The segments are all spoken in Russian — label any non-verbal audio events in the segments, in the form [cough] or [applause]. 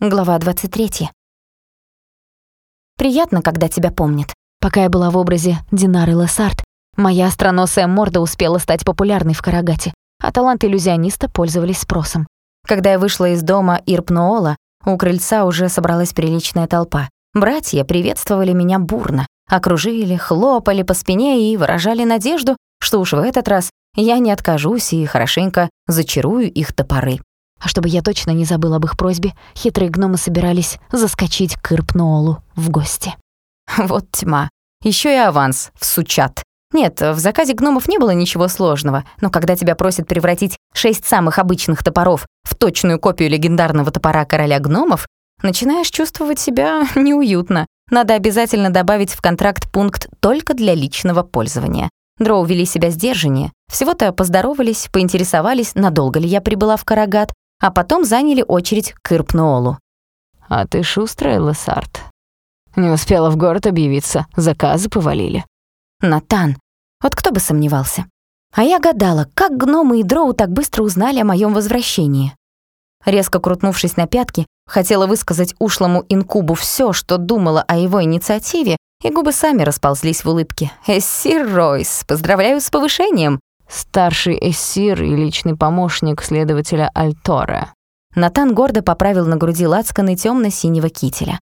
Глава 23. Приятно, когда тебя помнят. Пока я была в образе Динары Лессард, моя остроносая морда успела стать популярной в Карагате, а таланты иллюзиониста пользовались спросом. Когда я вышла из дома Ирпноола, у крыльца уже собралась приличная толпа. Братья приветствовали меня бурно, окружили, хлопали по спине и выражали надежду, что уж в этот раз я не откажусь и хорошенько зачарую их топоры. А чтобы я точно не забыл об их просьбе, хитрые гномы собирались заскочить к Ирпноолу в гости. Вот тьма. Еще и аванс всучат. Нет, в заказе гномов не было ничего сложного, но когда тебя просят превратить шесть самых обычных топоров в точную копию легендарного топора короля гномов, начинаешь чувствовать себя [laughs] неуютно. Надо обязательно добавить в контракт пункт только для личного пользования. Дроу вели себя сдержаннее. Всего-то поздоровались, поинтересовались, надолго ли я прибыла в Карагат, а потом заняли очередь к Ирпноолу. «А ты шустрая, Лессард?» «Не успела в город объявиться, заказы повалили». «Натан, вот кто бы сомневался. А я гадала, как гномы и дроу так быстро узнали о моем возвращении. Резко крутнувшись на пятки, хотела высказать ушлому инкубу все, что думала о его инициативе, и губы сами расползлись в улыбке. «Эссир Ройс, поздравляю с повышением!» Старший эссир и личный помощник следователя Альтора. Натан гордо поправил на груди лацканы тёмно-синего кителя.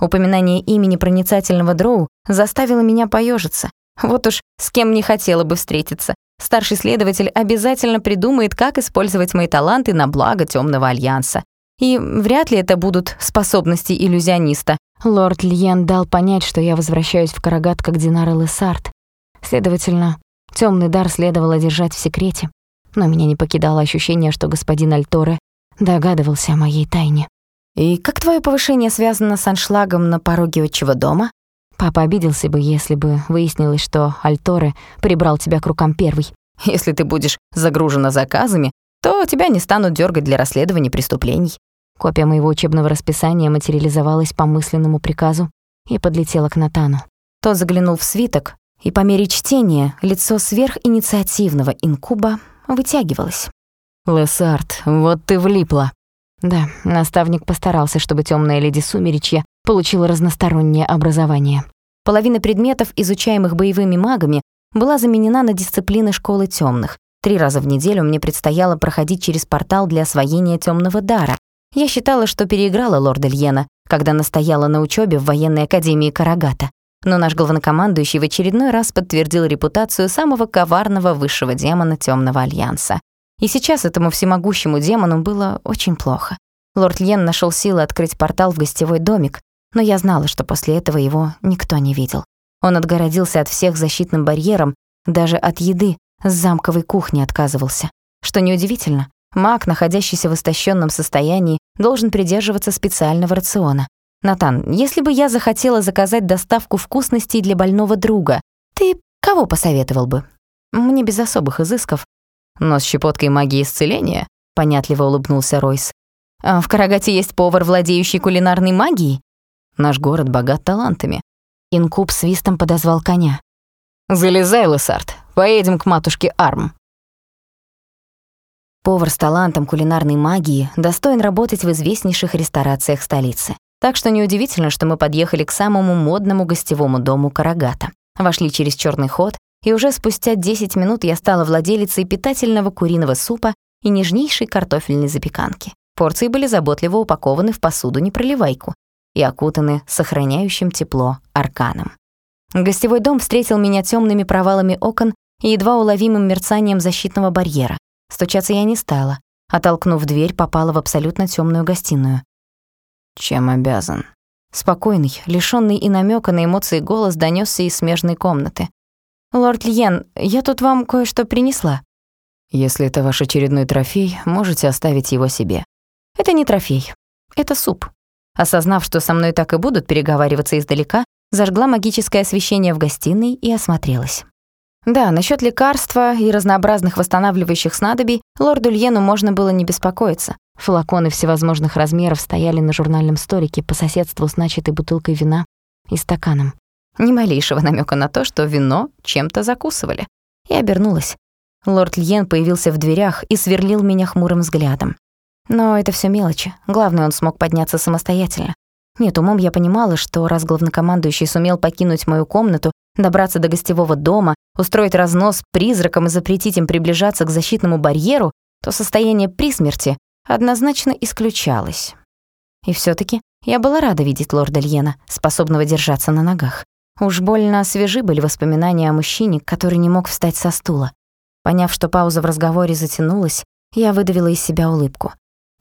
Упоминание имени проницательного дроу заставило меня поежиться. Вот уж с кем не хотела бы встретиться. Старший следователь обязательно придумает, как использовать мои таланты на благо Тёмного альянса. И вряд ли это будут способности иллюзиониста. Лорд Льен дал понять, что я возвращаюсь в Карагат как Динар Лессард. Следовательно, Темный дар следовало держать в секрете, но меня не покидало ощущение, что господин Альторе догадывался о моей тайне. «И как твое повышение связано с аншлагом на пороге отчего дома?» Папа обиделся бы, если бы выяснилось, что Альторе прибрал тебя к рукам первый. «Если ты будешь загружена заказами, то тебя не станут дергать для расследования преступлений». Копия моего учебного расписания материализовалась по мысленному приказу и подлетела к Натану. Тот заглянул в свиток, и по мере чтения лицо сверхинициативного инкуба вытягивалось. «Лессард, вот ты влипла». Да, наставник постарался, чтобы темная леди Сумеречья получила разностороннее образование. Половина предметов, изучаемых боевыми магами, была заменена на дисциплины школы темных. Три раза в неделю мне предстояло проходить через портал для освоения темного дара. Я считала, что переиграла лорда Льена, когда настояла на учебе в военной академии Карагата но наш главнокомандующий в очередной раз подтвердил репутацию самого коварного высшего демона Темного Альянса. И сейчас этому всемогущему демону было очень плохо. Лорд Льен нашел силы открыть портал в гостевой домик, но я знала, что после этого его никто не видел. Он отгородился от всех защитным барьером, даже от еды с замковой кухни отказывался. Что неудивительно, маг, находящийся в истощенном состоянии, должен придерживаться специального рациона. Натан, если бы я захотела заказать доставку вкусностей для больного друга, ты кого посоветовал бы? Мне без особых изысков. Но с щепоткой магии исцеления, понятливо улыбнулся Ройс. А в Карагате есть повар, владеющий кулинарной магией? Наш город богат талантами. Инкуб свистом подозвал коня. «Залезай, Лессард, поедем к матушке Арм». Повар с талантом кулинарной магии достоин работать в известнейших ресторациях столицы. Так что неудивительно, что мы подъехали к самому модному гостевому дому Карагата. Вошли через черный ход, и уже спустя 10 минут я стала владелицей питательного куриного супа и нежнейшей картофельной запеканки. Порции были заботливо упакованы в посуду-непроливайку и окутаны сохраняющим тепло арканом. Гостевой дом встретил меня темными провалами окон и едва уловимым мерцанием защитного барьера. Стучаться я не стала. Оттолкнув дверь, попала в абсолютно темную гостиную. Чем обязан? Спокойный, лишённый и намёка на эмоции голос донёсся из смежной комнаты. «Лорд Льен, я тут вам кое-что принесла». «Если это ваш очередной трофей, можете оставить его себе». «Это не трофей. Это суп». Осознав, что со мной так и будут переговариваться издалека, зажгла магическое освещение в гостиной и осмотрелась. Да, насчет лекарства и разнообразных восстанавливающих снадобий лорду Льену можно было не беспокоиться. Флаконы всевозможных размеров стояли на журнальном столике по соседству с начатой бутылкой вина и стаканом. Ни малейшего намека на то, что вино чем-то закусывали. Я обернулась. Лорд Льен появился в дверях и сверлил меня хмурым взглядом. Но это все мелочи. Главное, он смог подняться самостоятельно. Нет, умом я понимала, что раз главнокомандующий сумел покинуть мою комнату, добраться до гостевого дома, устроить разнос призракам и запретить им приближаться к защитному барьеру, то состояние при смерти однозначно исключалось. И все таки я была рада видеть лорда Льена, способного держаться на ногах. Уж больно свежи были воспоминания о мужчине, который не мог встать со стула. Поняв, что пауза в разговоре затянулась, я выдавила из себя улыбку.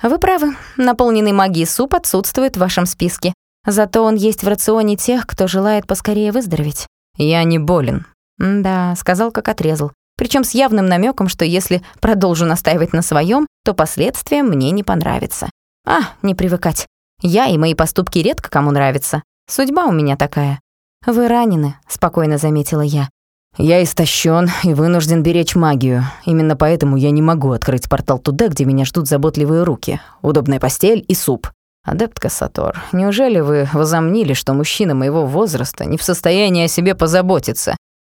«Вы правы, наполненный магией суп отсутствует в вашем списке. Зато он есть в рационе тех, кто желает поскорее выздороветь». «Я не болен». «Да», — сказал, как отрезал. Причем с явным намеком, что если продолжу настаивать на своем, то последствия мне не понравятся. А, не привыкать. Я и мои поступки редко кому нравятся. Судьба у меня такая. «Вы ранены», — спокойно заметила я. «Я истощен и вынужден беречь магию. Именно поэтому я не могу открыть портал туда, где меня ждут заботливые руки, удобная постель и суп. Адепт Кассатор, неужели вы возомнили, что мужчина моего возраста не в состоянии о себе позаботиться?»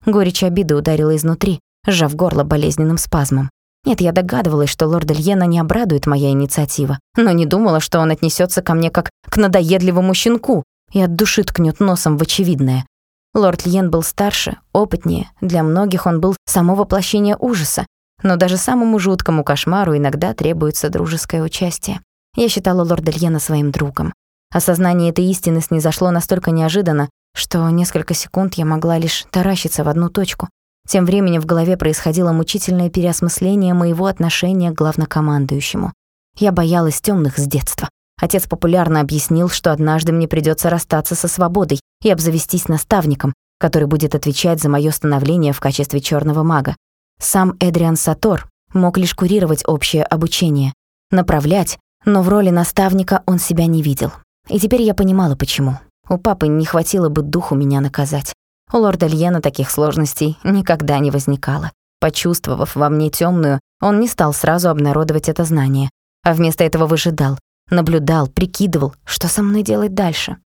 Горечь обиды ударила изнутри, сжав горло болезненным спазмом. Нет, я догадывалась, что лорд Ильена не обрадует моя инициатива, но не думала, что он отнесется ко мне как к надоедливому щенку, и от души ткнет носом в очевидное. Лорд Льен был старше, опытнее, для многих он был само воплощение ужаса, но даже самому жуткому кошмару иногда требуется дружеское участие. Я считала лорда Льена своим другом. Осознание этой истины снизошло настолько неожиданно, что несколько секунд я могла лишь таращиться в одну точку. Тем временем в голове происходило мучительное переосмысление моего отношения к главнокомандующему. Я боялась тёмных с детства. Отец популярно объяснил, что однажды мне придётся расстаться со свободой и обзавестись наставником, который будет отвечать за моё становление в качестве чёрного мага. Сам Эдриан Сатор мог лишь курировать общее обучение, направлять, но в роли наставника он себя не видел. И теперь я понимала, почему. У папы не хватило бы духу меня наказать. У лорда Льена таких сложностей никогда не возникало. Почувствовав во мне тёмную, он не стал сразу обнародовать это знание, а вместо этого выжидал, Наблюдал, прикидывал, что со мной делать дальше.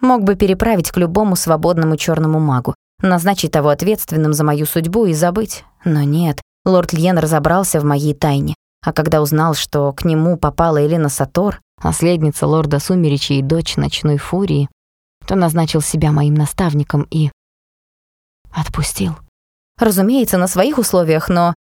Мог бы переправить к любому свободному черному магу, назначить того ответственным за мою судьбу и забыть. Но нет, лорд Льен разобрался в моей тайне. А когда узнал, что к нему попала Елена Сатор, наследница лорда Сумеречи и дочь ночной фурии, то назначил себя моим наставником и... отпустил. Разумеется, на своих условиях, но...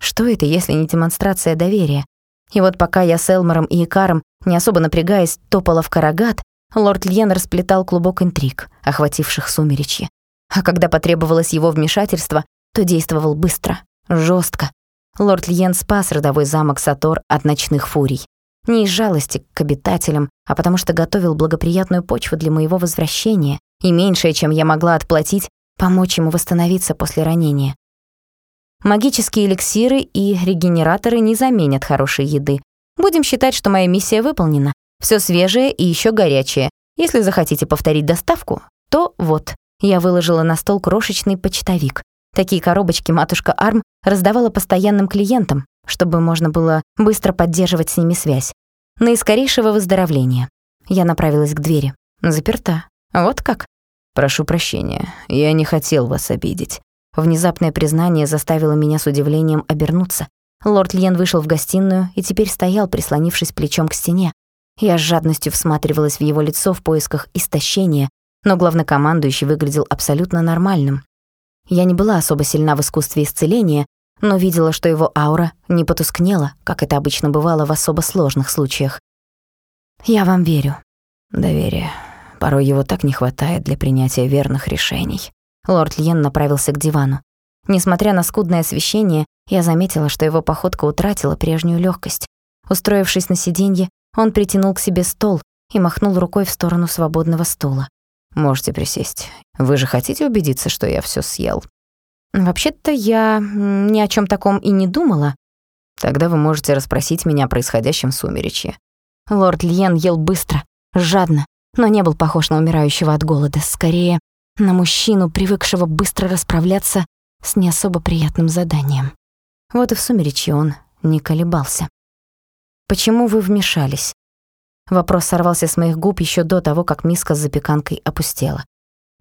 Что это, если не демонстрация доверия? И вот пока я с Элмором и Икаром, не особо напрягаясь, топала в карагат, лорд Льен расплетал клубок интриг, охвативших сумеречье. А когда потребовалось его вмешательство, то действовал быстро, жестко. Лорд Льен спас родовой замок Сатор от ночных фурий. Не из жалости к обитателям, а потому что готовил благоприятную почву для моего возвращения, и меньшее, чем я могла отплатить, помочь ему восстановиться после ранения. Магические эликсиры и регенераторы не заменят хорошей еды. Будем считать, что моя миссия выполнена. Все свежее и еще горячее. Если захотите повторить доставку, то вот. Я выложила на стол крошечный почтовик. Такие коробочки матушка Арм раздавала постоянным клиентам, чтобы можно было быстро поддерживать с ними связь. Наискорейшего выздоровления. Я направилась к двери. Заперта. Вот как? Прошу прощения, я не хотел вас обидеть. Внезапное признание заставило меня с удивлением обернуться. Лорд Льен вышел в гостиную и теперь стоял, прислонившись плечом к стене. Я с жадностью всматривалась в его лицо в поисках истощения, но главнокомандующий выглядел абсолютно нормальным. Я не была особо сильна в искусстве исцеления, но видела, что его аура не потускнела, как это обычно бывало в особо сложных случаях. «Я вам верю». «Доверие. Порой его так не хватает для принятия верных решений». Лорд Льен направился к дивану. Несмотря на скудное освещение, я заметила, что его походка утратила прежнюю легкость. Устроившись на сиденье, он притянул к себе стол и махнул рукой в сторону свободного стула. «Можете присесть. Вы же хотите убедиться, что я все съел?» «Вообще-то я ни о чем таком и не думала». «Тогда вы можете расспросить меня о происходящем в сумеречье». Лорд Льен ел быстро, жадно, но не был похож на умирающего от голода. Скорее, на мужчину, привыкшего быстро расправляться с не особо приятным заданием. Вот и в сумеречье он не колебался. «Почему вы вмешались?» Вопрос сорвался с моих губ еще до того, как миска с запеканкой опустела.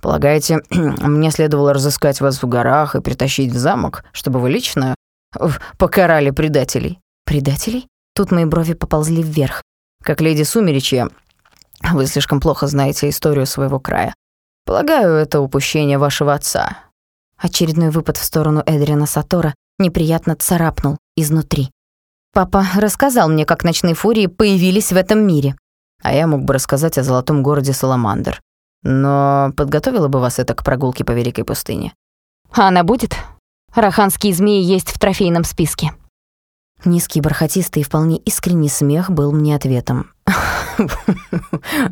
«Полагаете, [clears throat] мне следовало разыскать вас в горах и притащить в замок, чтобы вы лично покарали предателей?» «Предателей?» Тут мои брови поползли вверх. Как леди Сумеречья, вы слишком плохо знаете историю своего края. Полагаю, это упущение вашего отца. Очередной выпад в сторону Эдрина Сатора неприятно царапнул изнутри. Папа рассказал мне, как ночные фурии появились в этом мире. А я мог бы рассказать о золотом городе Саламандр. Но подготовила бы вас это к прогулке по Великой пустыне. А она будет? Раханские змеи есть в трофейном списке. Низкий, бархатистый и вполне искренний смех был мне ответом.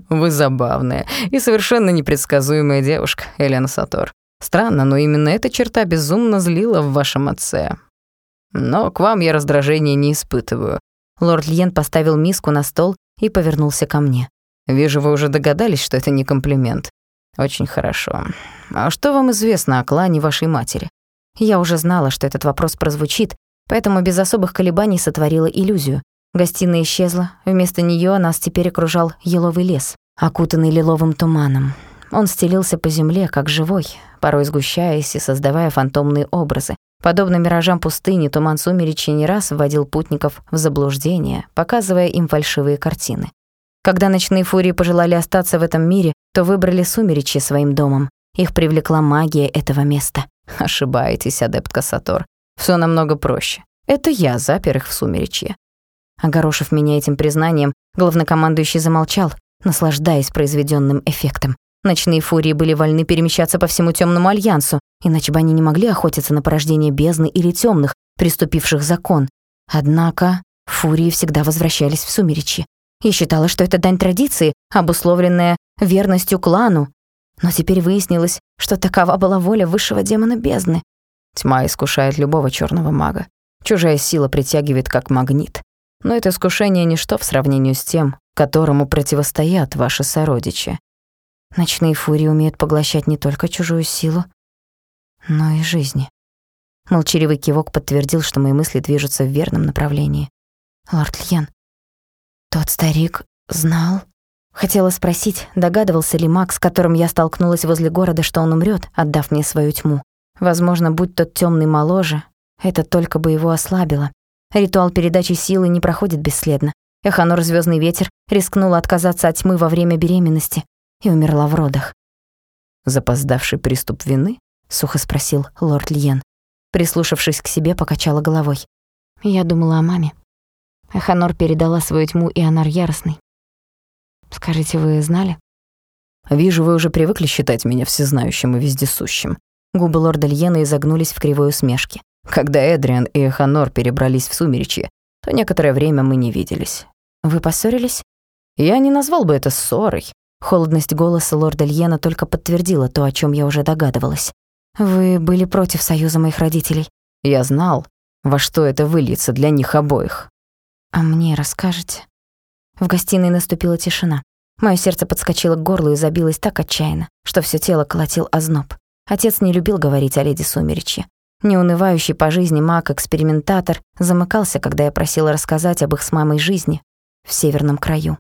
«Вы забавная и совершенно непредсказуемая девушка, Элена Сатор. Странно, но именно эта черта безумно злила в вашем отце. Но к вам я раздражения не испытываю». Лорд Льен поставил миску на стол и повернулся ко мне. «Вижу, вы уже догадались, что это не комплимент. Очень хорошо. А что вам известно о клане вашей матери?» Я уже знала, что этот вопрос прозвучит, поэтому без особых колебаний сотворила иллюзию. Гостиная исчезла, вместо нее нас теперь окружал еловый лес, окутанный лиловым туманом. Он стелился по земле, как живой, порой сгущаясь и создавая фантомные образы. Подобно миражам пустыни, туман сумеречи не раз вводил путников в заблуждение, показывая им фальшивые картины. Когда ночные фурии пожелали остаться в этом мире, то выбрали сумеречи своим домом. Их привлекла магия этого места. Ошибаетесь, адепт Кассатор. Все намного проще. Это я запер их в сумеречье. Огорошив меня этим признанием, главнокомандующий замолчал, наслаждаясь произведенным эффектом. Ночные фурии были вольны перемещаться по всему темному альянсу, иначе бы они не могли охотиться на порождение бездны или темных, приступивших закон. Однако фурии всегда возвращались в сумеречье. Я считала, что это дань традиции, обусловленная верностью клану. Но теперь выяснилось, что такова была воля высшего демона бездны. Тьма искушает любого черного мага. Чужая сила притягивает как магнит. Но это искушение ничто в сравнении с тем, которому противостоят ваши сородичи. Ночные фурии умеют поглощать не только чужую силу, но и жизни. Молчаливый кивок подтвердил, что мои мысли движутся в верном направлении. Лорд Льен, тот старик знал? Хотела спросить, догадывался ли Макс, с которым я столкнулась возле города, что он умрет, отдав мне свою тьму. Возможно, будь тот темный моложе, это только бы его ослабило. Ритуал передачи силы не проходит бесследно. Эханор Звездный ветер рискнула отказаться от тьмы во время беременности и умерла в родах. «Запоздавший приступ вины?» — сухо спросил лорд Льен. Прислушавшись к себе, покачала головой. Я думала о маме. Эханор передала свою тьму, и Анар яростный. Скажите, вы знали? Вижу, вы уже привыкли считать меня всезнающим и вездесущим. Губы лорда Льена изогнулись в кривой усмешке. Когда Эдриан и Эханор перебрались в Сумеречье, то некоторое время мы не виделись. Вы поссорились? Я не назвал бы это ссорой. Холодность голоса лорда Льена только подтвердила то, о чем я уже догадывалась. Вы были против союза моих родителей. Я знал, во что это выльется для них обоих. А мне расскажете? В гостиной наступила тишина. Моё сердце подскочило к горлу и забилось так отчаянно, что всё тело колотил озноб. Отец не любил говорить о леди Сумеречье. Неунывающий по жизни маг-экспериментатор замыкался, когда я просила рассказать об их с мамой жизни в северном краю.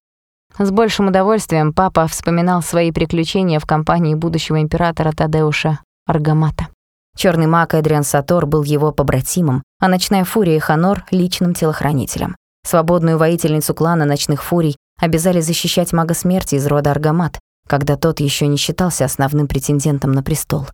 С большим удовольствием папа вспоминал свои приключения в компании будущего императора Тадеуша Аргамата. Черный маг Эдриан Сатор был его побратимом, а ночная фурия Ханор — личным телохранителем. Свободную воительницу клана ночных фурий обязали защищать мага смерти из рода Аргамат, когда тот еще не считался основным претендентом на престол.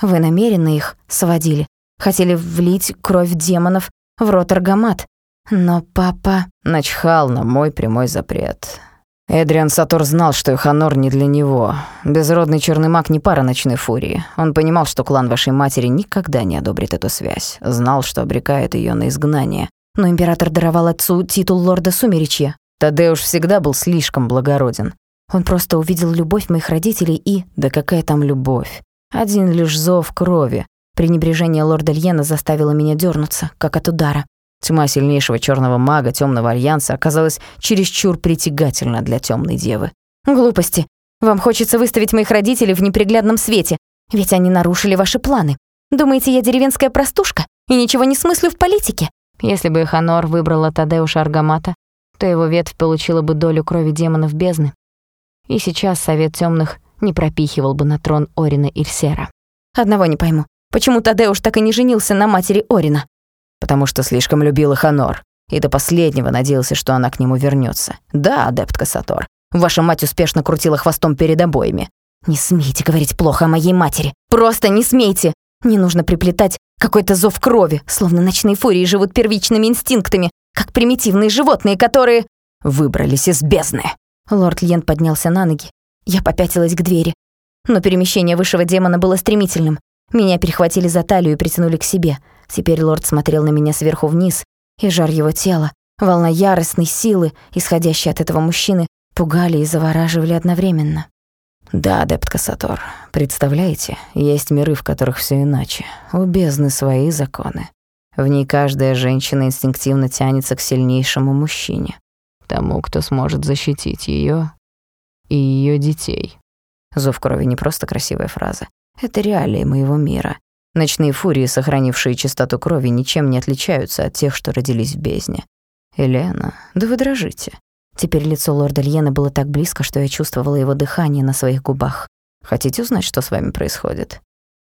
Вы намеренно их сводили, хотели влить кровь демонов в рот Аргамат, но папа... Начхал на мой прямой запрет. Эдриан Сатор знал, что Эханор не для него. Безродный черный маг не пара ночной фурии. Он понимал, что клан вашей матери никогда не одобрит эту связь. Знал, что обрекает ее на изгнание. Но император даровал отцу титул лорда Сумеречья. Тадеуш всегда был слишком благороден. Он просто увидел любовь моих родителей и... Да какая там любовь? Один лишь зов крови. Пренебрежение лорда Льена заставило меня дернуться, как от удара. Тьма сильнейшего черного мага темного альянса оказалась чересчур притягательна для темной девы. Глупости. Вам хочется выставить моих родителей в неприглядном свете, ведь они нарушили ваши планы. Думаете, я деревенская простушка и ничего не смыслю в политике? Если бы Ханор выбрала Тадеуша Аргамата, то его ветвь получила бы долю крови демонов бездны. И сейчас Совет Тёмных не пропихивал бы на трон Орина Ильсера. Одного не пойму. Почему Тадеуш так и не женился на матери Орина? потому что слишком любил их Анор. и до последнего надеялся, что она к нему вернется. Да, адепт Кассатор, ваша мать успешно крутила хвостом перед обоими. Не смейте говорить плохо о моей матери. Просто не смейте. Не нужно приплетать какой-то зов крови, словно ночные фурии живут первичными инстинктами, как примитивные животные, которые... Выбрались из бездны. Лорд Льен поднялся на ноги. Я попятилась к двери. Но перемещение высшего демона было стремительным. Меня перехватили за талию и притянули к себе. Теперь лорд смотрел на меня сверху вниз, и жар его тела, волна яростной силы, исходящей от этого мужчины, пугали и завораживали одновременно. Да, адепт Кассатор, представляете, есть миры, в которых все иначе. У бездны свои законы. В ней каждая женщина инстинктивно тянется к сильнейшему мужчине, тому, кто сможет защитить ее и ее детей. Зов крови не просто красивая фраза. Это реалии моего мира. Ночные фурии, сохранившие чистоту крови, ничем не отличаются от тех, что родились в бездне. Елена, да вы дрожите. Теперь лицо лорда Льена было так близко, что я чувствовала его дыхание на своих губах. Хотите узнать, что с вами происходит?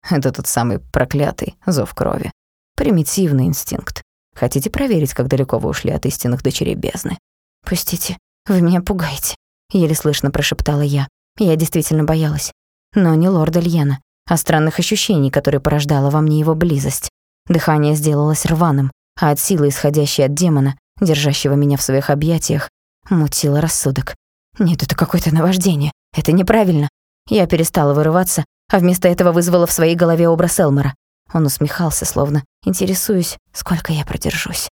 Это тот самый проклятый зов крови. Примитивный инстинкт. Хотите проверить, как далеко вы ушли от истинных дочерей бездны? «Пустите, вы меня пугаете», — еле слышно прошептала я. Я действительно боялась. Но не лорда Льена, а странных ощущений, которые порождала во мне его близость. Дыхание сделалось рваным, а от силы, исходящей от демона, держащего меня в своих объятиях, мутило рассудок. Нет, это какое-то наваждение. Это неправильно. Я перестала вырываться, а вместо этого вызвала в своей голове образ Элмора. Он усмехался, словно интересуюсь, сколько я продержусь.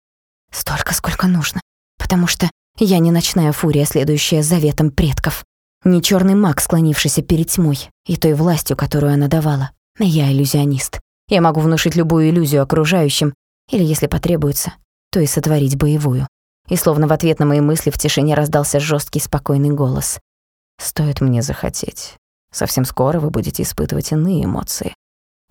Столько, сколько нужно. Потому что я не ночная фурия, следующая заветам предков. Не черный маг, склонившийся перед тьмой и той властью, которую она давала. Я иллюзионист. Я могу внушить любую иллюзию окружающим, или, если потребуется, то и сотворить боевую и словно в ответ на мои мысли в тишине раздался жесткий спокойный голос. «Стоит мне захотеть. Совсем скоро вы будете испытывать иные эмоции».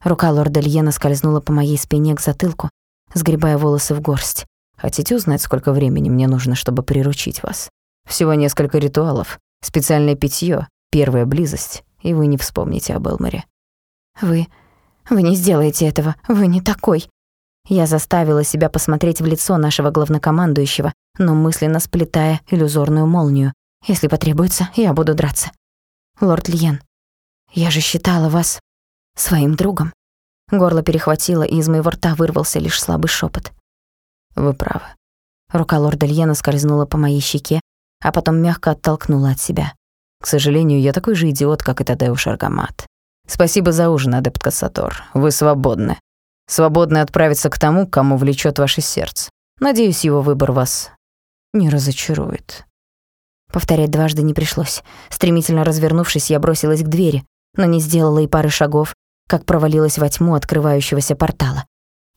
Рука лорда Льена скользнула по моей спине к затылку, сгребая волосы в горсть. «Хотите узнать, сколько времени мне нужно, чтобы приручить вас? Всего несколько ритуалов, специальное питье, первая близость, и вы не вспомните об Элморе». «Вы... вы не сделаете этого, вы не такой». Я заставила себя посмотреть в лицо нашего главнокомандующего, но мысленно сплетая иллюзорную молнию. Если потребуется, я буду драться. Лорд Льен, я же считала вас своим другом. Горло перехватило, и из моего рта вырвался лишь слабый шепот. Вы правы. Рука лорда Льена скользнула по моей щеке, а потом мягко оттолкнула от себя. К сожалению, я такой же идиот, как и Тадеуш Аргамат. Спасибо за ужин, адепт Кассатор. Вы свободны. Свободны отправиться к тому, кому влечет ваше сердце. Надеюсь, его выбор вас не разочарует. Повторять дважды не пришлось. Стремительно развернувшись, я бросилась к двери, но не сделала и пары шагов, как провалилась во тьму открывающегося портала.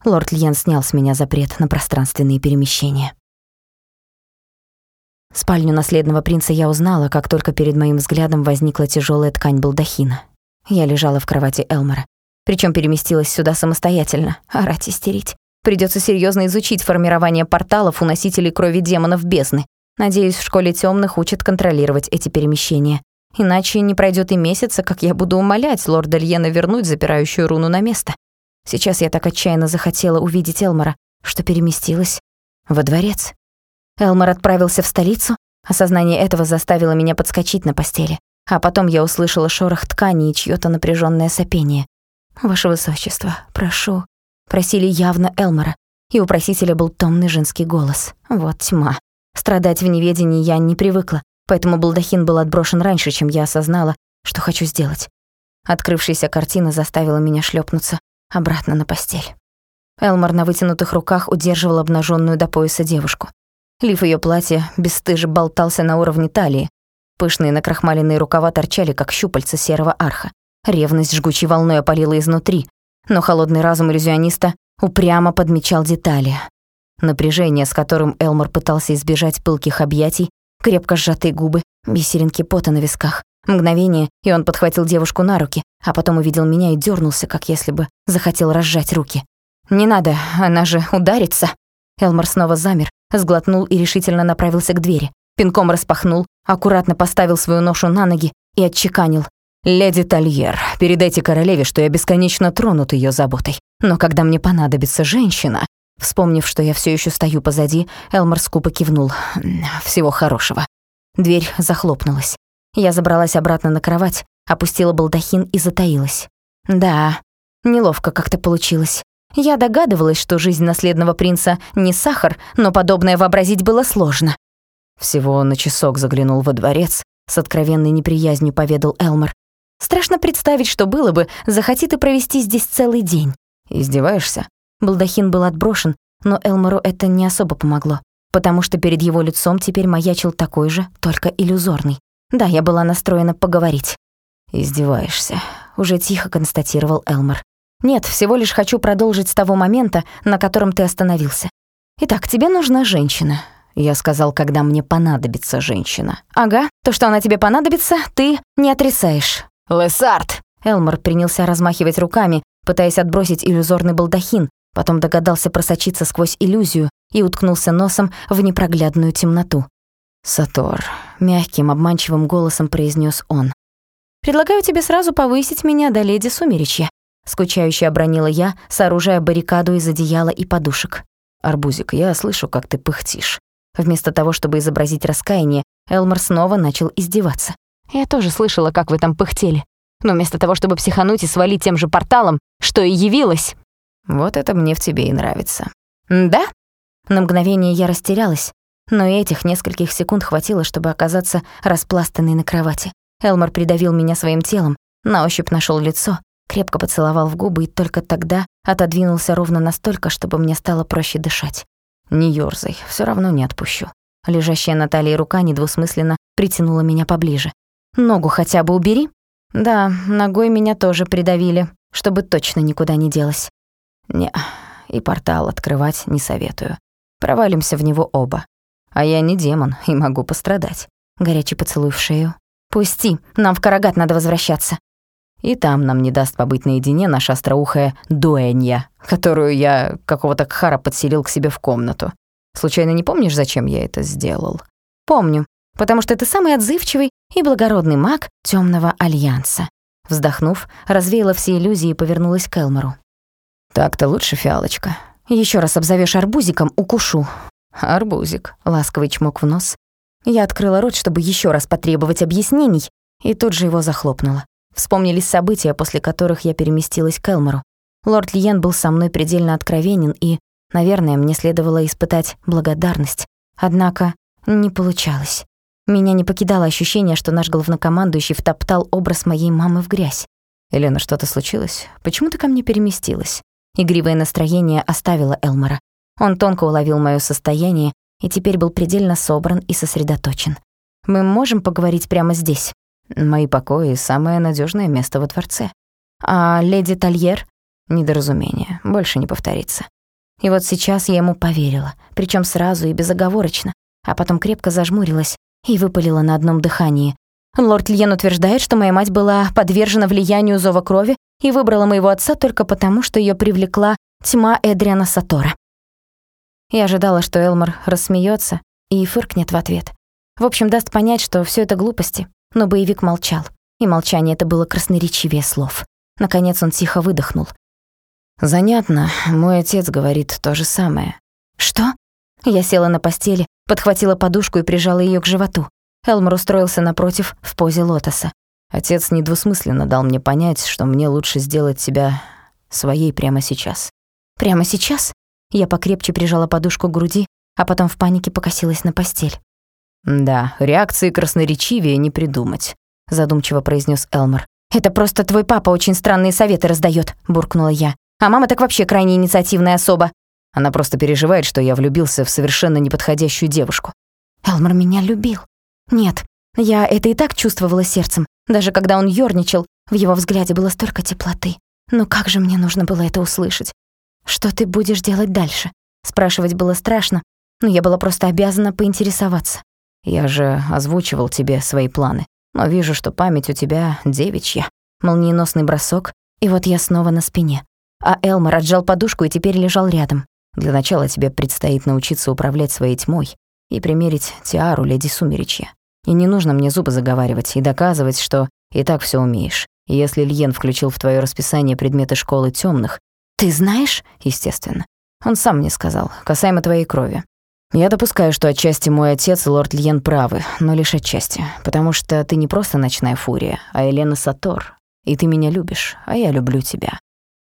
Лорд Льен снял с меня запрет на пространственные перемещения. Спальню наследного принца я узнала, как только перед моим взглядом возникла тяжелая ткань балдахина. Я лежала в кровати Элмора. Причем переместилась сюда самостоятельно. Орать истерить. Придется серьезно изучить формирование порталов у носителей крови демонов бездны. Надеюсь, в школе темных учат контролировать эти перемещения. Иначе не пройдет и месяца, как я буду умолять лорда Льена вернуть запирающую руну на место. Сейчас я так отчаянно захотела увидеть Элмора, что переместилась во дворец. Элмор отправился в столицу, осознание этого заставило меня подскочить на постели. А потом я услышала шорох ткани и чьё-то напряжённое сопение. «Ваше высочество, прошу». Просили явно Элмора, и у просителя был томный женский голос. Вот тьма. Страдать в неведении я не привыкла, поэтому балдахин был отброшен раньше, чем я осознала, что хочу сделать. Открывшаяся картина заставила меня шлепнуться обратно на постель. Элмор на вытянутых руках удерживал обнаженную до пояса девушку. Лиф ее платья бесстыже болтался на уровне талии. Пышные накрахмаленные рукава торчали, как щупальца серого арха. Ревность жгучей волной опалила изнутри, но холодный разум иллюзиониста упрямо подмечал детали. Напряжение, с которым Элмор пытался избежать пылких объятий, крепко сжатые губы, бисеринки пота на висках. Мгновение, и он подхватил девушку на руки, а потом увидел меня и дернулся, как если бы захотел разжать руки. «Не надо, она же ударится!» Элмор снова замер, сглотнул и решительно направился к двери. Пинком распахнул, аккуратно поставил свою ношу на ноги и отчеканил. «Леди Тольер, передайте королеве, что я бесконечно тронут ее заботой. Но когда мне понадобится женщина, Вспомнив, что я все еще стою позади, Элмар скупо кивнул. «Всего хорошего». Дверь захлопнулась. Я забралась обратно на кровать, опустила балдахин и затаилась. Да, неловко как-то получилось. Я догадывалась, что жизнь наследного принца не сахар, но подобное вообразить было сложно. Всего на часок заглянул во дворец, с откровенной неприязнью поведал Элмар. Страшно представить, что было бы, захоти ты провести здесь целый день. Издеваешься? Балдахин был отброшен, но Элмару это не особо помогло, потому что перед его лицом теперь маячил такой же, только иллюзорный. Да, я была настроена поговорить. «Издеваешься», — уже тихо констатировал Элмар. «Нет, всего лишь хочу продолжить с того момента, на котором ты остановился. Итак, тебе нужна женщина». Я сказал, когда мне понадобится женщина. «Ага, то, что она тебе понадобится, ты не отрицаешь». «Лесард!» Элмар принялся размахивать руками, пытаясь отбросить иллюзорный балдахин, потом догадался просочиться сквозь иллюзию и уткнулся носом в непроглядную темноту. «Сатор», — мягким, обманчивым голосом произнес он. «Предлагаю тебе сразу повысить меня до леди Сумеречья», — скучающе обронила я, сооружая баррикаду из одеяла и подушек. «Арбузик, я слышу, как ты пыхтишь». Вместо того, чтобы изобразить раскаяние, Элмар снова начал издеваться. «Я тоже слышала, как вы там пыхтели. Но вместо того, чтобы психануть и свалить тем же порталом, что и явилось...» «Вот это мне в тебе и нравится». «Да?» На мгновение я растерялась, но этих нескольких секунд хватило, чтобы оказаться распластанной на кровати. Элмар придавил меня своим телом, на ощупь нашел лицо, крепко поцеловал в губы и только тогда отодвинулся ровно настолько, чтобы мне стало проще дышать. «Не ёрзай, всё равно не отпущу». Лежащая на талии рука недвусмысленно притянула меня поближе. «Ногу хотя бы убери?» «Да, ногой меня тоже придавили, чтобы точно никуда не делась». «Не, и портал открывать не советую. Провалимся в него оба. А я не демон и могу пострадать». Горячий поцелуй в шею, «Пусти, нам в Карагат надо возвращаться». И там нам не даст побыть наедине наша остроухая дуэнья, которую я какого-то кхара подселил к себе в комнату. Случайно не помнишь, зачем я это сделал? Помню, потому что ты самый отзывчивый и благородный маг Темного Альянса. Вздохнув, развеяла все иллюзии и повернулась к Элмору. Так-то лучше, фиалочка. Еще раз обзовешь арбузиком, укушу. Арбузик. Ласковый чмок в нос, я открыла рот, чтобы еще раз потребовать объяснений, и тут же его захлопнула. Вспомнились события, после которых я переместилась к Элмору. Лорд Лиен был со мной предельно откровенен, и, наверное, мне следовало испытать благодарность. Однако не получалось. Меня не покидало ощущение, что наш главнокомандующий втоптал образ моей мамы в грязь. «Елена, что-то случилось? Почему ты ко мне переместилась?» Игривое настроение оставило Элмора. Он тонко уловил моё состояние и теперь был предельно собран и сосредоточен. «Мы можем поговорить прямо здесь?» «Мои покои — самое надежное место во дворце». «А леди Тольер?» «Недоразумение. Больше не повторится». И вот сейчас я ему поверила, причем сразу и безоговорочно, а потом крепко зажмурилась и выпалила на одном дыхании. Лорд Льен утверждает, что моя мать была подвержена влиянию зова крови и выбрала моего отца только потому, что ее привлекла тьма Эдриана Сатора. Я ожидала, что Элмор рассмеется и фыркнет в ответ. В общем, даст понять, что все это глупости, но боевик молчал, и молчание это было красноречивее слов. Наконец он тихо выдохнул. «Занятно, мой отец говорит то же самое». «Что?» Я села на постели, подхватила подушку и прижала ее к животу. Элмор устроился напротив в позе лотоса. Отец недвусмысленно дал мне понять, что мне лучше сделать себя своей прямо сейчас. «Прямо сейчас?» Я покрепче прижала подушку к груди, а потом в панике покосилась на постель. «Да, реакции красноречивее не придумать», — задумчиво произнес Элмор. «Это просто твой папа очень странные советы раздает, буркнула я. «А мама так вообще крайне инициативная особа». Она просто переживает, что я влюбился в совершенно неподходящую девушку. Элмор меня любил. Нет, я это и так чувствовала сердцем. Даже когда он ёрничал, в его взгляде было столько теплоты. Но как же мне нужно было это услышать? «Что ты будешь делать дальше?» Спрашивать было страшно, но я была просто обязана поинтересоваться. «Я же озвучивал тебе свои планы, но вижу, что память у тебя девичья». Молниеносный бросок, и вот я снова на спине. А Элмар отжал подушку и теперь лежал рядом. «Для начала тебе предстоит научиться управлять своей тьмой и примерить тиару леди Сумеречья. И не нужно мне зубы заговаривать и доказывать, что и так все умеешь. Если Льен включил в твое расписание предметы школы темных, «Ты знаешь?» «Естественно. Он сам мне сказал, касаемо твоей крови. Я допускаю, что отчасти мой отец и лорд Льен правы, но лишь отчасти, потому что ты не просто ночная фурия, а Елена Сатор, и ты меня любишь, а я люблю тебя.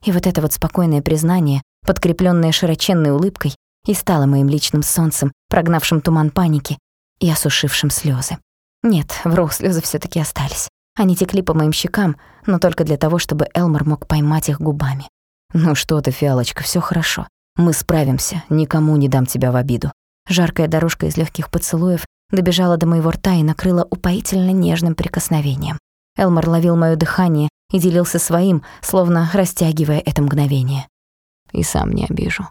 И вот это вот спокойное признание, подкреплённое широченной улыбкой, и стало моим личным солнцем, прогнавшим туман паники и осушившим слезы. Нет, вру, слезы все таки остались. Они текли по моим щекам, но только для того, чтобы Элмор мог поймать их губами. «Ну что ты, фиалочка, все хорошо. Мы справимся, никому не дам тебя в обиду». Жаркая дорожка из легких поцелуев добежала до моего рта и накрыла упоительно нежным прикосновением. Элмор ловил моё дыхание и делился своим, словно растягивая это мгновение. «И сам не обижу»,